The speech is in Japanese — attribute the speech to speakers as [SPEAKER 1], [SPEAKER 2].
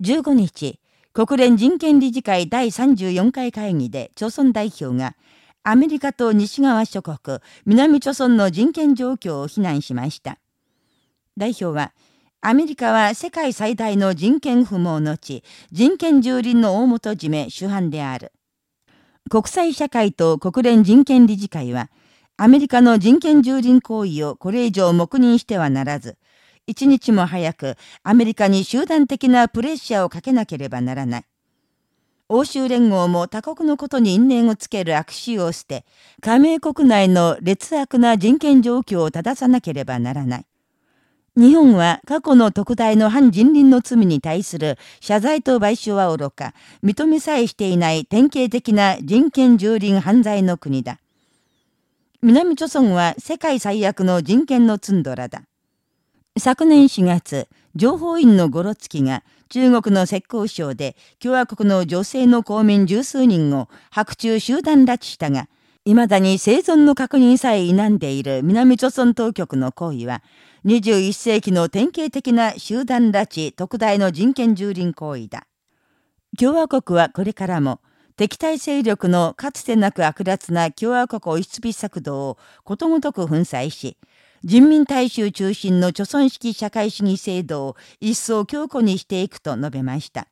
[SPEAKER 1] 15日、国連人権理事会第34回会議で、朝鮮代表が、アメリカと西側諸国、南朝鮮の人権状況を非難しました。代表は、アメリカは世界最大の人権不毛の地、人権蹂躙の大元締め主犯である。国際社会と国連人権理事会は、アメリカの人権蹂躙行為をこれ以上黙認してはならず、一日も早くアメリカに集団的なプレッシャーをかけなければならない。欧州連合も他国のことに因縁をつける悪臭を捨て、加盟国内の劣悪な人権状況を正さなければならない。日本は過去の特大の反人倫の罪に対する謝罪と賠償は愚か、認めさえしていない典型的な人権蹂躙犯罪の国だ。南朝鮮は世界最悪の人権のツンドラだ。昨年4月、情報院のゴロツキが中国の浙江省で共和国の女性の公民十数人を白昼集団拉致したが、未だに生存の確認さえ否んでいる南朝鮮当局の行為は、21世紀の典型的な集団拉致特大の人権蹂躙行為だ。共和国はこれからも、敵対勢力のかつてなく悪辣な共和国押しつび策動をことごとく粉砕し、人民大衆中心の貯村式社会主義制度を一層強固にしていくと述べました。